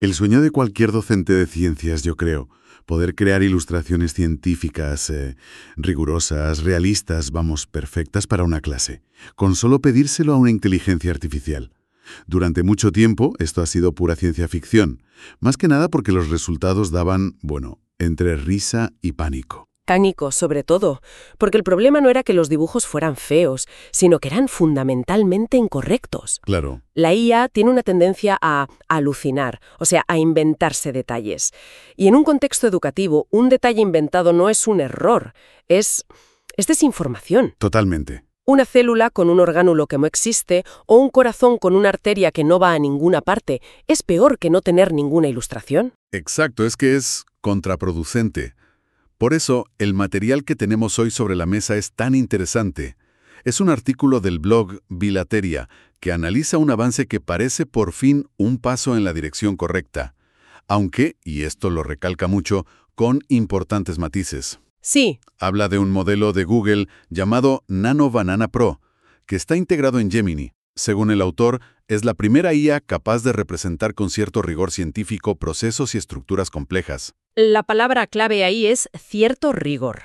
El sueño de cualquier docente de ciencias, yo creo. Poder crear ilustraciones científicas eh, rigurosas, realistas, vamos, perfectas para una clase, con solo pedírselo a una inteligencia artificial. Durante mucho tiempo esto ha sido pura ciencia ficción, más que nada porque los resultados daban, bueno, entre risa y pánico. Pánico, sobre todo, porque el problema no era que los dibujos fueran feos, sino que eran fundamentalmente incorrectos. Claro. La IA tiene una tendencia a alucinar, o sea, a inventarse detalles. Y en un contexto educativo, un detalle inventado no es un error, es, es desinformación. Totalmente. Una célula con un orgánulo que no existe o un corazón con una arteria que no va a ninguna parte es peor que no tener ninguna ilustración. Exacto, es que es contraproducente. Por eso, el material que tenemos hoy sobre la mesa es tan interesante. Es un artículo del blog Bilateria que analiza un avance que parece por fin un paso en la dirección correcta, aunque, y esto lo recalca mucho, con importantes matices. Sí, Habla de un modelo de Google llamado Nano Banana Pro, que está integrado en Gemini. Según el autor, es la primera IA capaz de representar con cierto rigor científico procesos y estructuras complejas. la palabra clave ahí es cierto rigor.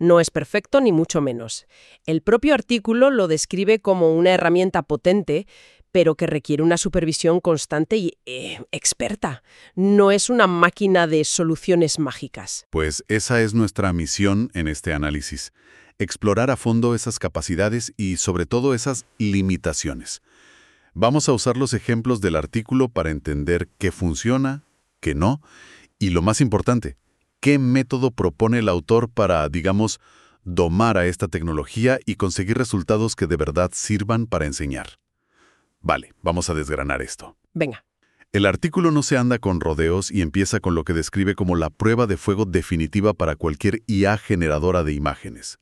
No es perfecto ni mucho menos. El propio artículo lo describe como una herramienta potente, pero que requiere una supervisión constante y eh, experta. No es una máquina de soluciones mágicas. Pues esa es nuestra misión en este análisis. Explorar a fondo esas capacidades y sobre todo esas limitaciones. Vamos a usar los ejemplos del artículo para entender qué funciona, qué no, y lo más importante, qué método propone el autor para, digamos, domar a esta tecnología y conseguir resultados que de verdad sirvan para enseñar. Vale, vamos a desgranar esto. Venga, El artículo no se anda con rodeos y empieza con lo que describe como la prueba de fuego definitiva para cualquier IA generadora de imágenes.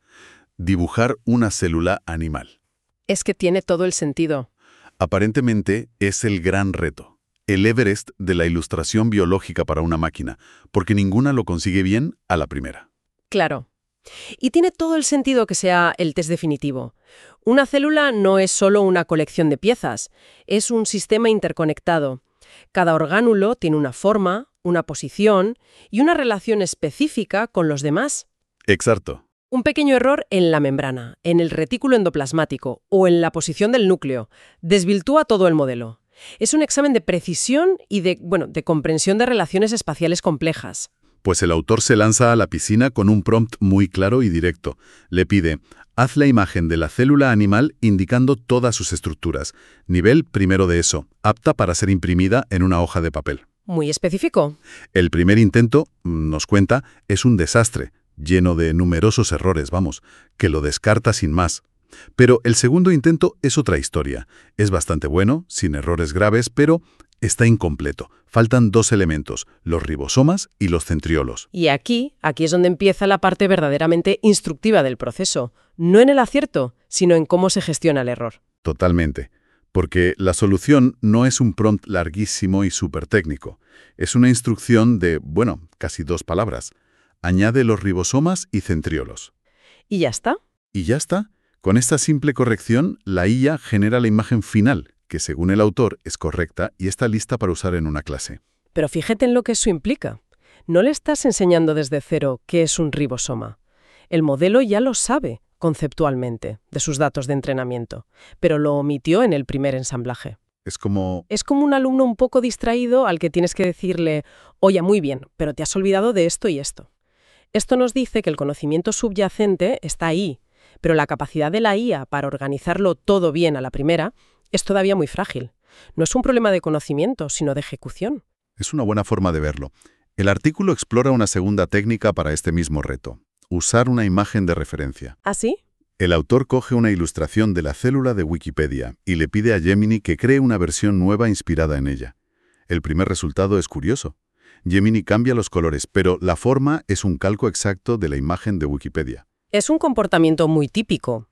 Dibujar una célula animal. es que tiene todo el sentido. Aparentemente es el gran reto, el Everest de la ilustración biológica para una máquina, porque ninguna lo consigue bien a la primera. Claro. Y tiene todo el sentido que sea el test definitivo. Una célula no es solo una colección de piezas, es un sistema interconectado. Cada orgánulo tiene una forma, una posición y una relación específica con los demás. Exacto. Un pequeño error en la membrana, en el retículo endoplasmático o en la posición del núcleo desvirtúa todo el modelo. Es un examen de precisión y de, bueno, de comprensión de relaciones espaciales complejas. Pues el autor se lanza a la piscina con un prompt muy claro y directo. Le pide, haz la imagen de la célula animal indicando todas sus estructuras. Nivel primero de eso, apta para ser imprimida en una hoja de papel. Muy específico. El primer intento, nos cuenta, es un desastre, lleno de numerosos errores, vamos, que lo descarta sin más. Pero el segundo intento es otra historia. Es bastante bueno, sin errores graves, pero está incompleto. Faltan dos elementos, los ribosomas y los centriolos. Y aquí, aquí es donde empieza la parte verdaderamente instructiva del proceso. No en el acierto, sino en cómo se gestiona el error. Totalmente. Porque la solución no es un prompt larguísimo y súper técnico. Es una instrucción de, bueno, casi dos palabras. Añade los ribosomas y centriolos. Y ya está. Y ya está. Con esta simple corrección, la IA genera la imagen final, que según el autor es correcta y está lista para usar en una clase. Pero fíjate en lo que eso implica. No le estás enseñando desde cero qué es un ribosoma. El modelo ya lo sabe conceptualmente de sus datos de entrenamiento, pero lo omitió en el primer ensamblaje. Es como... Es como un alumno un poco distraído al que tienes que decirle, oye, muy bien, pero te has olvidado de esto y esto. Esto nos dice que el conocimiento subyacente está ahí, pero la capacidad de la IA para organizarlo todo bien a la primera es todavía muy frágil. No es un problema de conocimiento, sino de ejecución. Es una buena forma de verlo. El artículo explora una segunda técnica para este mismo reto. Usar una imagen de referencia. ¿Ah, sí? El autor coge una ilustración de la célula de Wikipedia y le pide a Gemini que cree una versión nueva inspirada en ella. El primer resultado es curioso. Gemini cambia los colores, pero la forma es un calco exacto de la imagen de Wikipedia. Es un comportamiento muy típico.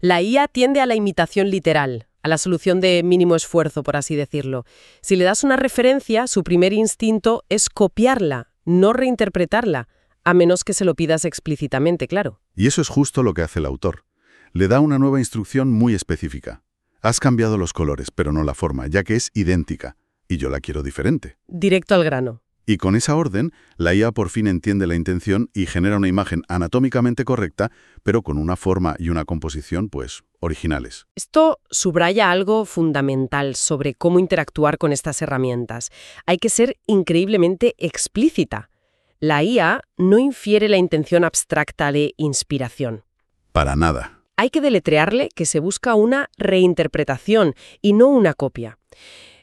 La IA tiende a la imitación literal, a la solución de mínimo esfuerzo, por así decirlo. Si le das una referencia, su primer instinto es copiarla, no reinterpretarla, a menos que se lo pidas explícitamente, claro. Y eso es justo lo que hace el autor. Le da una nueva instrucción muy específica. Has cambiado los colores, pero no la forma, ya que es idéntica. y yo la quiero diferente. Directo al grano. Y con esa orden, la IA por fin entiende la intención y genera una imagen anatómicamente correcta, pero con una forma y una composición, pues, originales. Esto subraya algo fundamental sobre cómo interactuar con estas herramientas. Hay que ser increíblemente explícita. La IA no infiere la intención abstracta de inspiración. Para nada. Hay que deletrearle que se busca una reinterpretación y no una copia.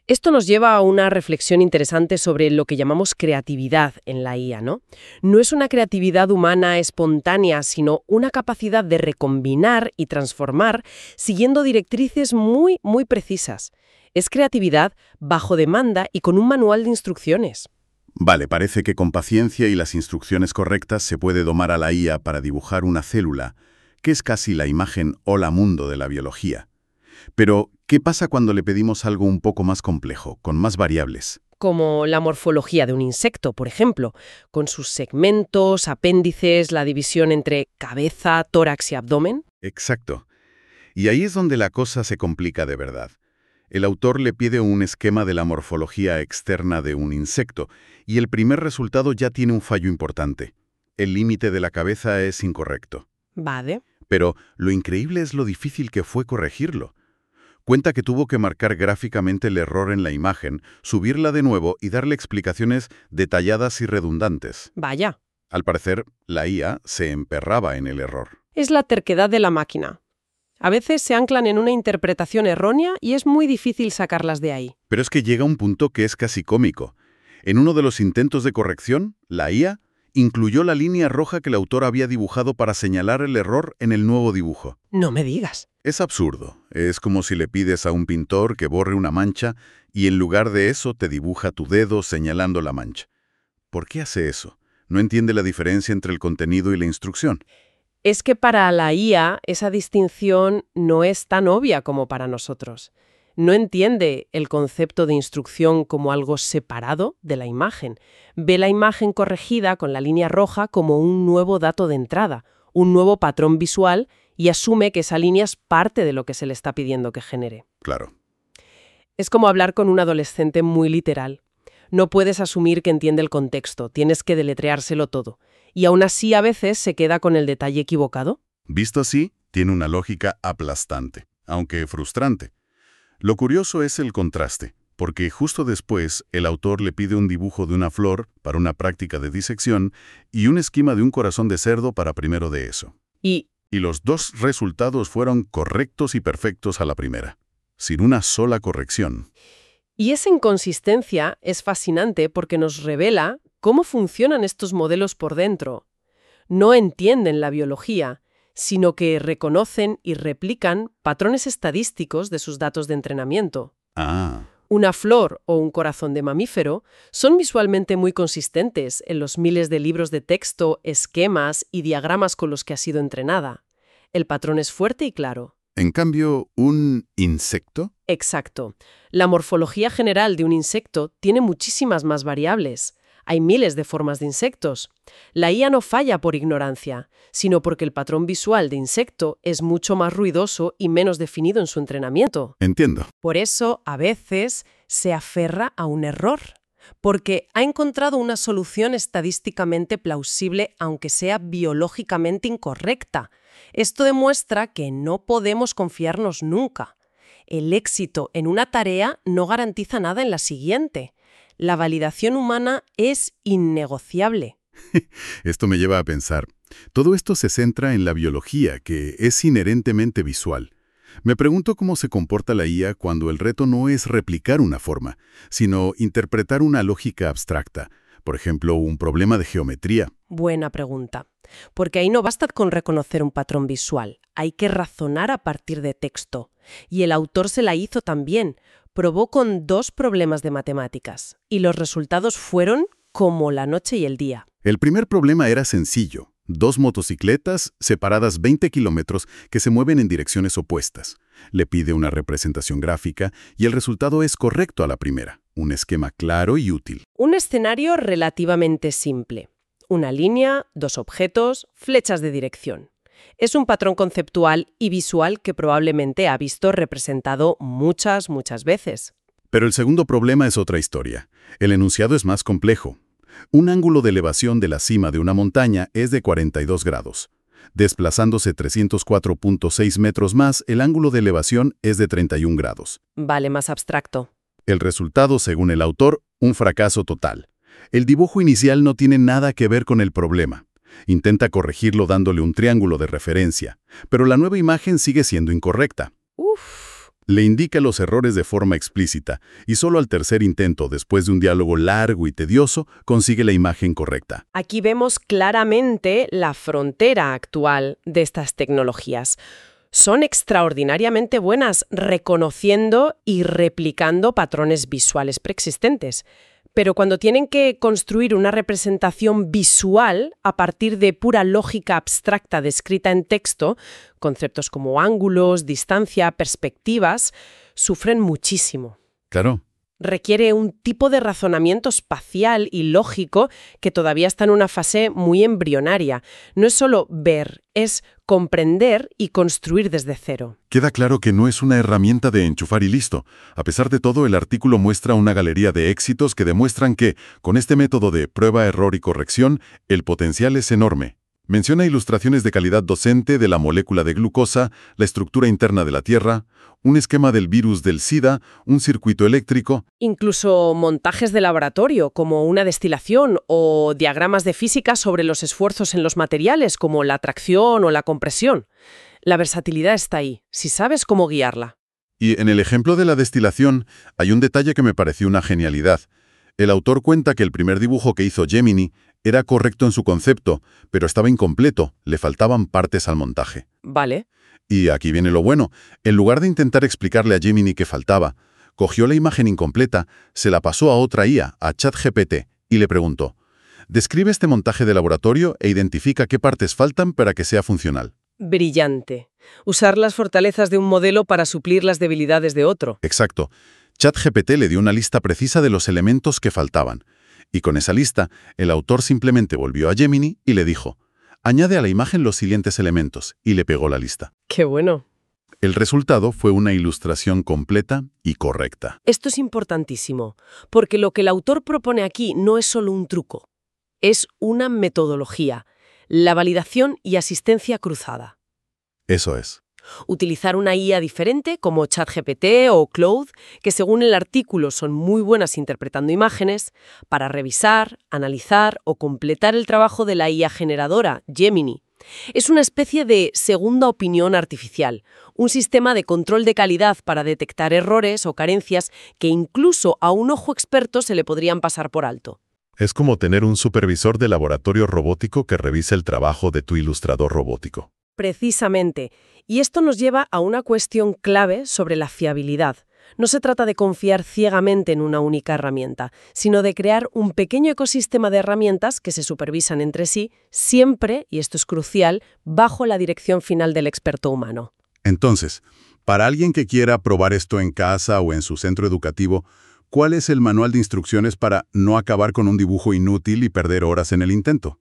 Esto nos lleva a una reflexión interesante sobre lo que llamamos creatividad en la IA, ¿no? No es una creatividad humana espontánea, sino una capacidad de recombinar y transformar siguiendo directrices muy, muy precisas. Es creatividad bajo demanda y con un manual de instrucciones. Vale, parece que con paciencia y las instrucciones correctas se puede domar a la IA para dibujar una célula, que es casi la imagen hola mundo de la biología. Pero, ¿qué pasa cuando le pedimos algo un poco más complejo, con más variables? Como la morfología de un insecto, por ejemplo, con sus segmentos, apéndices, la división entre cabeza, tórax y abdomen. Exacto. Y ahí es donde la cosa se complica de verdad. El autor le pide un esquema de la morfología externa de un insecto, y el primer resultado ya tiene un fallo importante. El límite de la cabeza es incorrecto. Vale. Pero lo increíble es lo difícil que fue corregirlo. Cuenta que tuvo que marcar gráficamente el error en la imagen, subirla de nuevo y darle explicaciones detalladas y redundantes. Vaya. Al parecer, la IA se emperraba en el error. Es la terquedad de la máquina. A veces se anclan en una interpretación errónea y es muy difícil sacarlas de ahí. Pero es que llega un punto que es casi cómico. En uno de los intentos de corrección, la IA incluyó la línea roja que el autor había dibujado para señalar el error en el nuevo dibujo. No me digas. Es absurdo. Es como si le pides a un pintor que borre una mancha y en lugar de eso te dibuja tu dedo señalando la mancha. ¿Por qué hace eso? ¿No entiende la diferencia entre el contenido y la instrucción? Es que para la IA esa distinción no es tan obvia como para nosotros no entiende el concepto de instrucción como algo separado de la imagen. Ve la imagen corregida con la línea roja como un nuevo dato de entrada, un nuevo patrón visual y asume que esa línea es parte de lo que se le está pidiendo que genere. Claro. Es como hablar con un adolescente muy literal. No puedes asumir que entiende el contexto, tienes que deletreárselo todo. Y aún así a veces se queda con el detalle equivocado. Visto así, tiene una lógica aplastante, aunque frustrante. Lo curioso es el contraste, porque justo después el autor le pide un dibujo de una flor para una práctica de disección y un esquema de un corazón de cerdo para primero de eso. Y, y los dos resultados fueron correctos y perfectos a la primera, sin una sola corrección. Y esa inconsistencia es fascinante porque nos revela cómo funcionan estos modelos por dentro. No entienden la biología, sino que reconocen y replican patrones estadísticos de sus datos de entrenamiento. Ah. Una flor o un corazón de mamífero son visualmente muy consistentes en los miles de libros de texto, esquemas y diagramas con los que ha sido entrenada. El patrón es fuerte y claro. En cambio, ¿un insecto? Exacto. La morfología general de un insecto tiene muchísimas más variables. Hay miles de formas de insectos. La IA no falla por ignorancia, sino porque el patrón visual de insecto es mucho más ruidoso y menos definido en su entrenamiento. Entiendo. Por eso, a veces, se aferra a un error, porque ha encontrado una solución estadísticamente plausible aunque sea biológicamente incorrecta. Esto demuestra que no podemos confiarnos nunca. El éxito en una tarea no garantiza nada en la siguiente la validación humana es innegociable. Esto me lleva a pensar, todo esto se centra en la biología, que es inherentemente visual. Me pregunto cómo se comporta la IA cuando el reto no es replicar una forma, sino interpretar una lógica abstracta, por ejemplo, un problema de geometría. Buena pregunta. Porque ahí no basta con reconocer un patrón visual, hay que razonar a partir de texto. Y el autor se la hizo también, probó con dos problemas de matemáticas, y los resultados fueron como la noche y el día. El primer problema era sencillo. Dos motocicletas separadas 20 kilómetros que se mueven en direcciones opuestas. Le pide una representación gráfica y el resultado es correcto a la primera. Un esquema claro y útil. Un escenario relativamente simple. Una línea, dos objetos, flechas de dirección. Es un patrón conceptual y visual que probablemente ha visto representado muchas, muchas veces. Pero el segundo problema es otra historia. El enunciado es más complejo. Un ángulo de elevación de la cima de una montaña es de 42 grados. Desplazándose 304.6 metros más, el ángulo de elevación es de 31 grados. Vale, más abstracto. El resultado, según el autor, un fracaso total. El dibujo inicial no tiene nada que ver con el problema. Intenta corregirlo dándole un triángulo de referencia, pero la nueva imagen sigue siendo incorrecta. Uf. Le indica los errores de forma explícita, y solo al tercer intento, después de un diálogo largo y tedioso, consigue la imagen correcta. Aquí vemos claramente la frontera actual de estas tecnologías. Son extraordinariamente buenas reconociendo y replicando patrones visuales preexistentes pero cuando tienen que construir una representación visual a partir de pura lógica abstracta descrita en texto, conceptos como ángulos, distancia, perspectivas, sufren muchísimo. Claro, requiere un tipo de razonamiento espacial y lógico que todavía está en una fase muy embrionaria. No es solo ver, es comprender y construir desde cero. Queda claro que no es una herramienta de enchufar y listo. A pesar de todo, el artículo muestra una galería de éxitos que demuestran que, con este método de prueba, error y corrección, el potencial es enorme. Menciona ilustraciones de calidad docente de la molécula de glucosa, la estructura interna de la Tierra, un esquema del virus del SIDA, un circuito eléctrico. Incluso montajes de laboratorio, como una destilación, o diagramas de física sobre los esfuerzos en los materiales, como la tracción o la compresión. La versatilidad está ahí, si sabes cómo guiarla. Y en el ejemplo de la destilación, hay un detalle que me pareció una genialidad. El autor cuenta que el primer dibujo que hizo Gemini era correcto en su concepto, pero estaba incompleto, le faltaban partes al montaje. Vale. Y aquí viene lo bueno. En lugar de intentar explicarle a Gemini qué faltaba, cogió la imagen incompleta, se la pasó a otra IA, a ChatGPT, y le preguntó, describe este montaje de laboratorio e identifica qué partes faltan para que sea funcional. Brillante. Usar las fortalezas de un modelo para suplir las debilidades de otro. Exacto. ChatGPT le dio una lista precisa de los elementos que faltaban, y con esa lista, el autor simplemente volvió a Gemini y le dijo, añade a la imagen los siguientes elementos, y le pegó la lista. ¡Qué bueno! El resultado fue una ilustración completa y correcta. Esto es importantísimo, porque lo que el autor propone aquí no es solo un truco, es una metodología, la validación y asistencia cruzada. Eso es utilizar una IA diferente como ChatGPT o Cloud, que según el artículo son muy buenas interpretando imágenes, para revisar, analizar o completar el trabajo de la IA generadora, Gemini. Es una especie de segunda opinión artificial, un sistema de control de calidad para detectar errores o carencias que incluso a un ojo experto se le podrían pasar por alto. Es como tener un supervisor de laboratorio robótico que revisa el trabajo de tu ilustrador robótico. Precisamente. Y esto nos lleva a una cuestión clave sobre la fiabilidad. No se trata de confiar ciegamente en una única herramienta, sino de crear un pequeño ecosistema de herramientas que se supervisan entre sí, siempre, y esto es crucial, bajo la dirección final del experto humano. Entonces, para alguien que quiera probar esto en casa o en su centro educativo, ¿cuál es el manual de instrucciones para no acabar con un dibujo inútil y perder horas en el intento?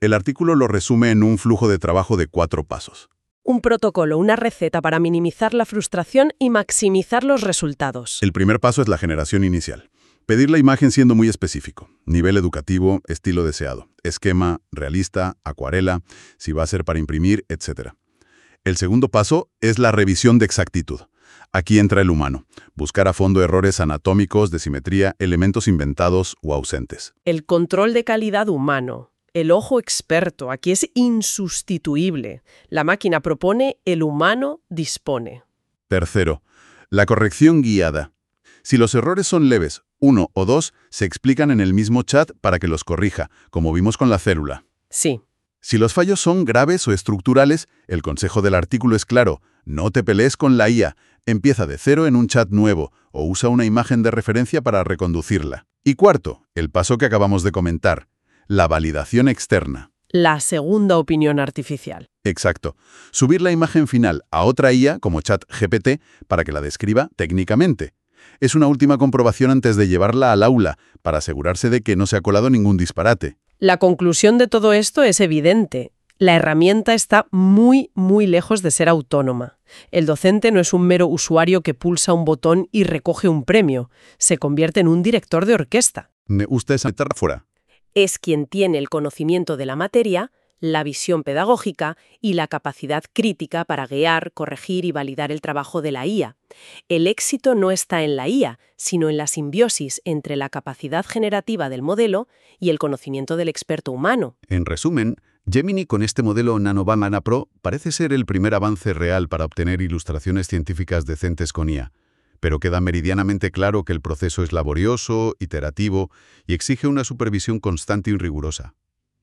El artículo lo resume en un flujo de trabajo de cuatro pasos un protocolo, una receta para minimizar la frustración y maximizar los resultados. El primer paso es la generación inicial. Pedir la imagen siendo muy específico. Nivel educativo, estilo deseado, esquema, realista, acuarela, si va a ser para imprimir, etc. El segundo paso es la revisión de exactitud. Aquí entra el humano. Buscar a fondo errores anatómicos, de simetría, elementos inventados o ausentes. El control de calidad humano. El ojo experto aquí es insustituible. La máquina propone, el humano dispone. Tercero, la corrección guiada. Si los errores son leves, uno o dos, se explican en el mismo chat para que los corrija, como vimos con la célula. Sí. Si los fallos son graves o estructurales, el consejo del artículo es claro, no te pelees con la IA, empieza de cero en un chat nuevo o usa una imagen de referencia para reconducirla. Y cuarto, el paso que acabamos de comentar, la validación externa. La segunda opinión artificial. Exacto. Subir la imagen final a otra IA, como ChatGPT, para que la describa técnicamente. Es una última comprobación antes de llevarla al aula, para asegurarse de que no se ha colado ningún disparate. La conclusión de todo esto es evidente. La herramienta está muy, muy lejos de ser autónoma. El docente no es un mero usuario que pulsa un botón y recoge un premio. Se convierte en un director de orquesta. Me gusta esa metáfora. Es quien tiene el conocimiento de la materia, la visión pedagógica y la capacidad crítica para guiar, corregir y validar el trabajo de la IA. El éxito no está en la IA, sino en la simbiosis entre la capacidad generativa del modelo y el conocimiento del experto humano. En resumen, Gemini con este modelo NanoBanana Pro parece ser el primer avance real para obtener ilustraciones científicas decentes con IA, pero queda meridianamente claro que el proceso es laborioso, iterativo y exige una supervisión constante y rigurosa.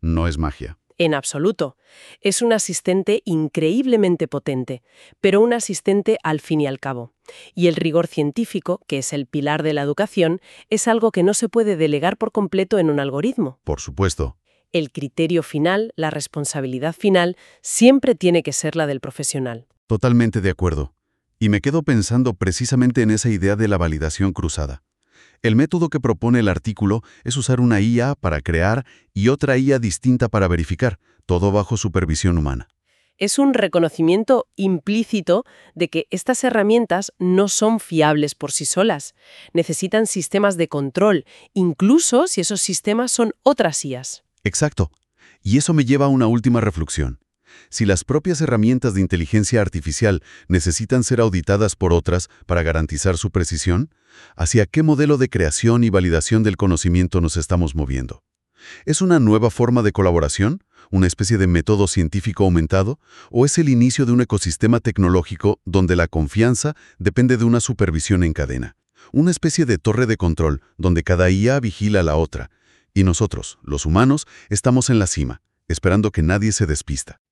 No es magia. En absoluto. Es un asistente increíblemente potente, pero un asistente al fin y al cabo. Y el rigor científico, que es el pilar de la educación, es algo que no se puede delegar por completo en un algoritmo. Por supuesto. El criterio final, la responsabilidad final, siempre tiene que ser la del profesional. Totalmente de acuerdo. Y me quedo pensando precisamente en esa idea de la validación cruzada. El método que propone el artículo es usar una IA para crear y otra IA distinta para verificar, todo bajo supervisión humana. Es un reconocimiento implícito de que estas herramientas no son fiables por sí solas. Necesitan sistemas de control, incluso si esos sistemas son otras IAs. Exacto. Y eso me lleva a una última reflexión. Si las propias herramientas de inteligencia artificial necesitan ser auditadas por otras para garantizar su precisión, ¿hacia qué modelo de creación y validación del conocimiento nos estamos moviendo? ¿Es una nueva forma de colaboración? ¿Una especie de método científico aumentado? ¿O es el inicio de un ecosistema tecnológico donde la confianza depende de una supervisión en cadena? Una especie de torre de control donde cada IA vigila a la otra. Y nosotros, los humanos, estamos en la cima, esperando que nadie se despista.